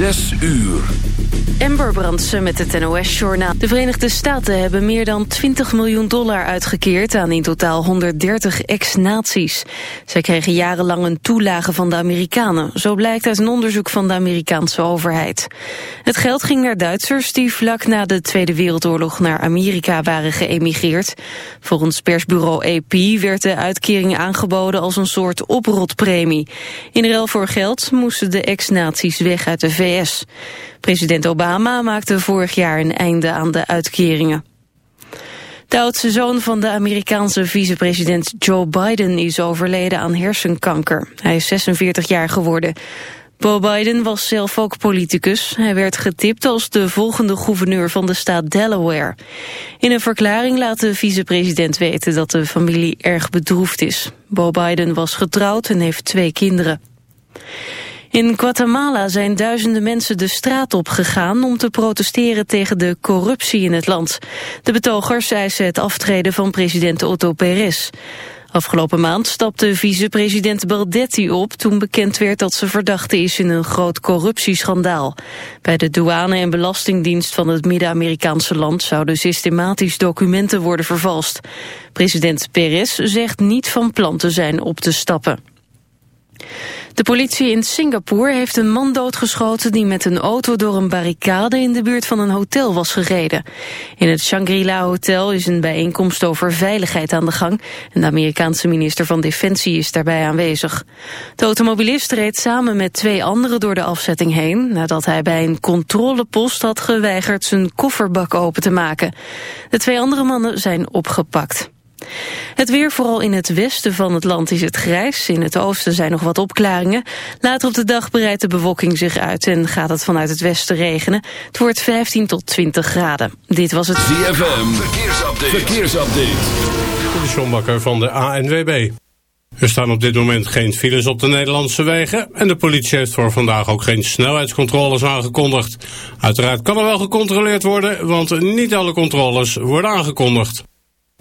Zes uur. Ember Brandsen met het NOS-journaal. De Verenigde Staten hebben meer dan 20 miljoen dollar uitgekeerd... aan in totaal 130 ex-nazi's. Zij kregen jarenlang een toelage van de Amerikanen. Zo blijkt uit een onderzoek van de Amerikaanse overheid. Het geld ging naar Duitsers die vlak na de Tweede Wereldoorlog... naar Amerika waren geëmigreerd. Volgens persbureau AP werd de uitkering aangeboden... als een soort oprotpremie. In ruil voor geld moesten de ex-nazi's weg uit de VS. President Obama maakte vorig jaar een einde aan de uitkeringen. De oudste zoon van de Amerikaanse vicepresident Joe Biden is overleden aan hersenkanker. Hij is 46 jaar geworden. Joe Biden was zelf ook politicus. Hij werd getipt als de volgende gouverneur van de staat Delaware. In een verklaring laat de vicepresident weten dat de familie erg bedroefd is. Bo Biden was getrouwd en heeft twee kinderen. In Guatemala zijn duizenden mensen de straat op gegaan om te protesteren tegen de corruptie in het land. De betogers eisen het aftreden van president Otto Perez. Afgelopen maand stapte vicepresident Baldetti op toen bekend werd dat ze verdachte is in een groot corruptieschandaal. Bij de douane- en belastingdienst van het Midden-Amerikaanse land zouden systematisch documenten worden vervalst. President Perez zegt niet van plan te zijn op te stappen. De politie in Singapore heeft een man doodgeschoten die met een auto door een barricade in de buurt van een hotel was gereden. In het Shangri-La Hotel is een bijeenkomst over veiligheid aan de gang en de Amerikaanse minister van Defensie is daarbij aanwezig. De automobilist reed samen met twee anderen door de afzetting heen nadat hij bij een controlepost had geweigerd zijn kofferbak open te maken. De twee andere mannen zijn opgepakt. Het weer, vooral in het westen van het land, is het grijs. In het oosten zijn nog wat opklaringen. Later op de dag breidt de bewolking zich uit en gaat het vanuit het westen regenen. Het wordt 15 tot 20 graden. Dit was het ZFM, verkeersupdate. verkeersupdate. De Sjombakker van de ANWB. Er staan op dit moment geen files op de Nederlandse wegen... en de politie heeft voor vandaag ook geen snelheidscontroles aangekondigd. Uiteraard kan er wel gecontroleerd worden, want niet alle controles worden aangekondigd.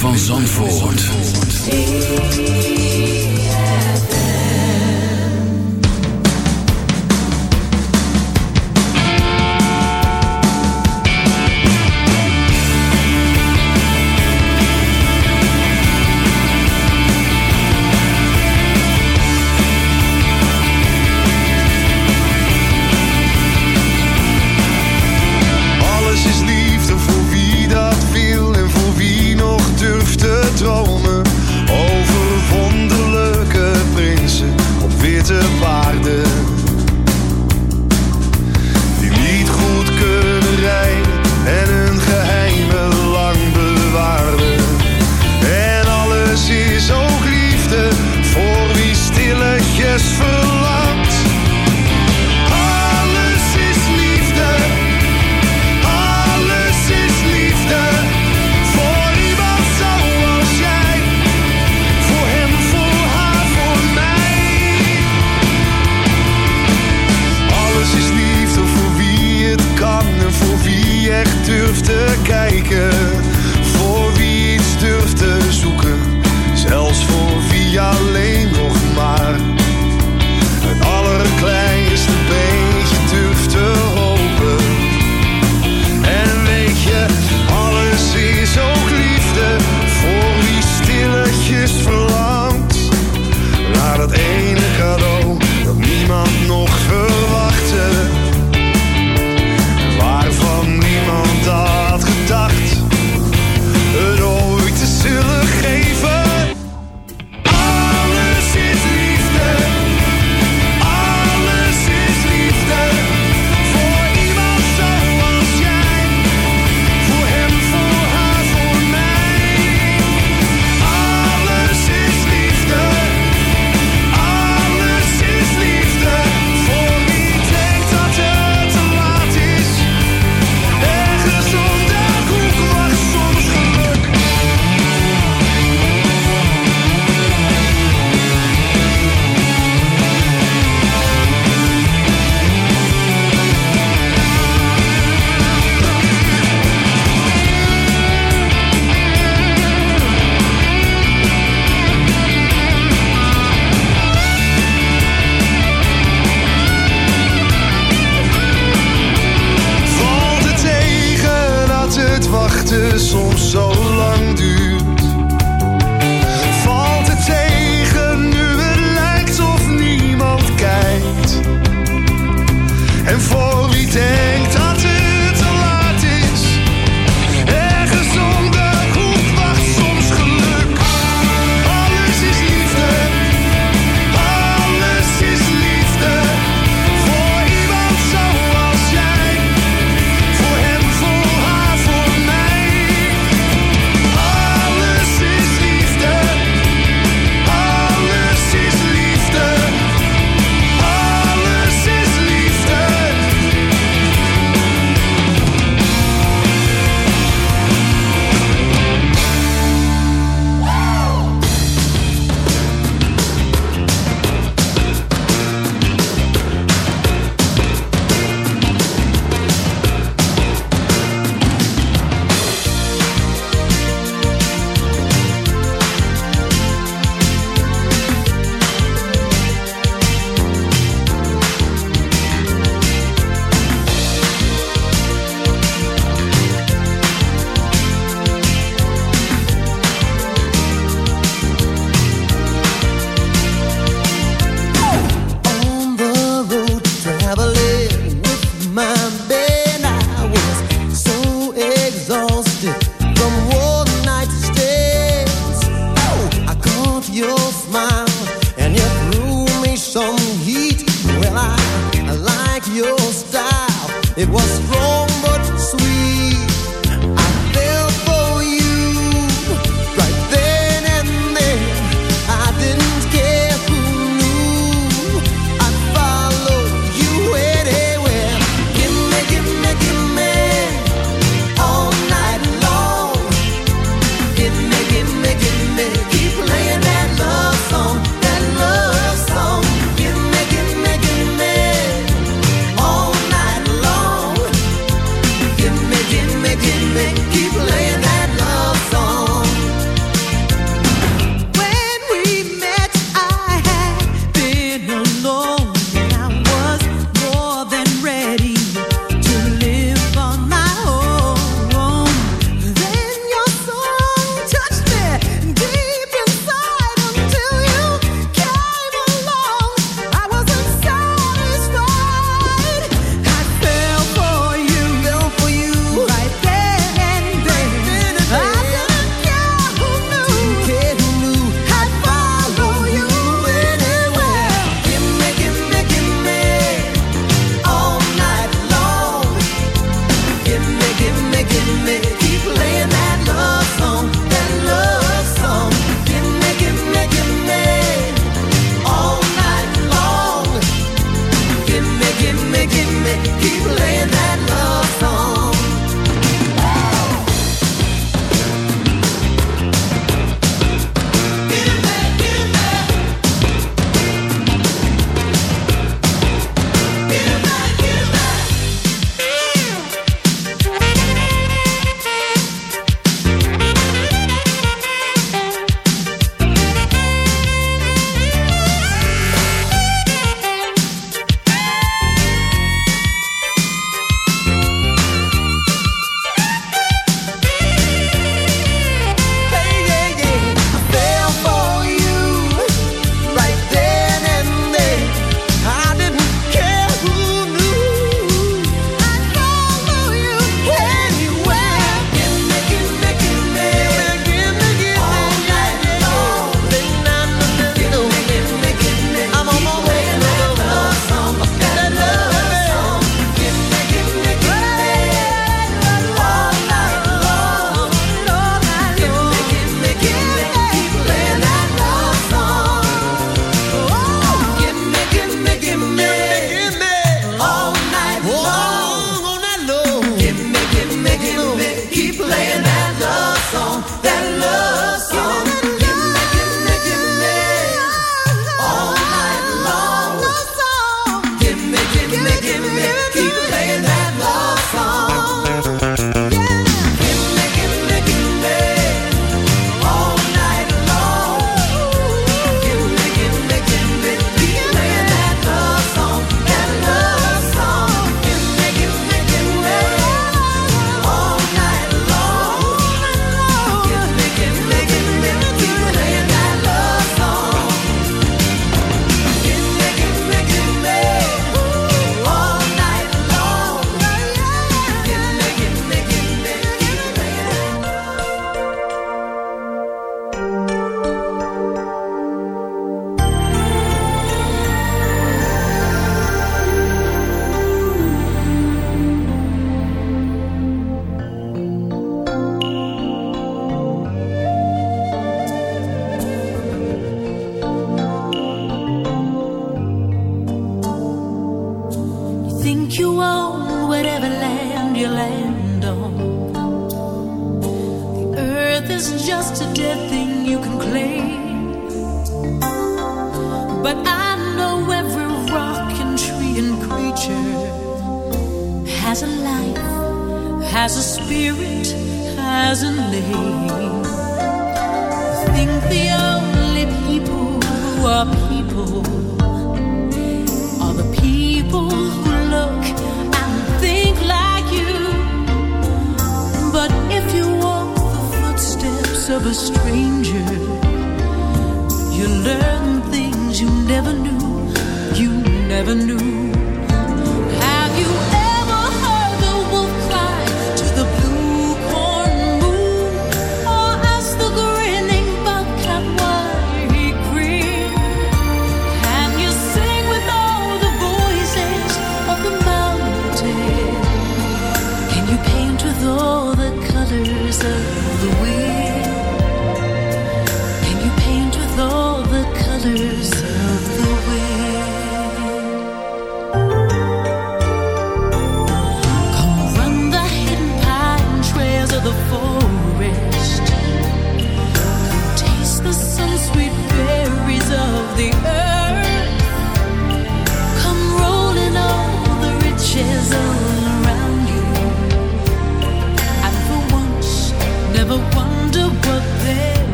Van Zandvoort.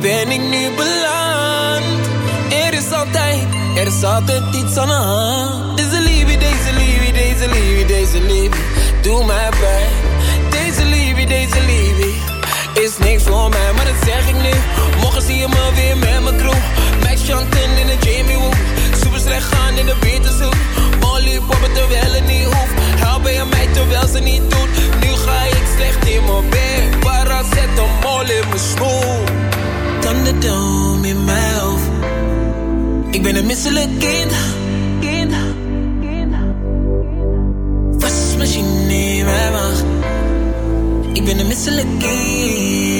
ben ik nu beland? Er is altijd, er is altijd iets aan de hand. Deze liefde, deze liefde, deze liefde, deze liefde, doe mij misselijk kind. kind. Was misschien niet meer, maar ik ben een misselijk kind.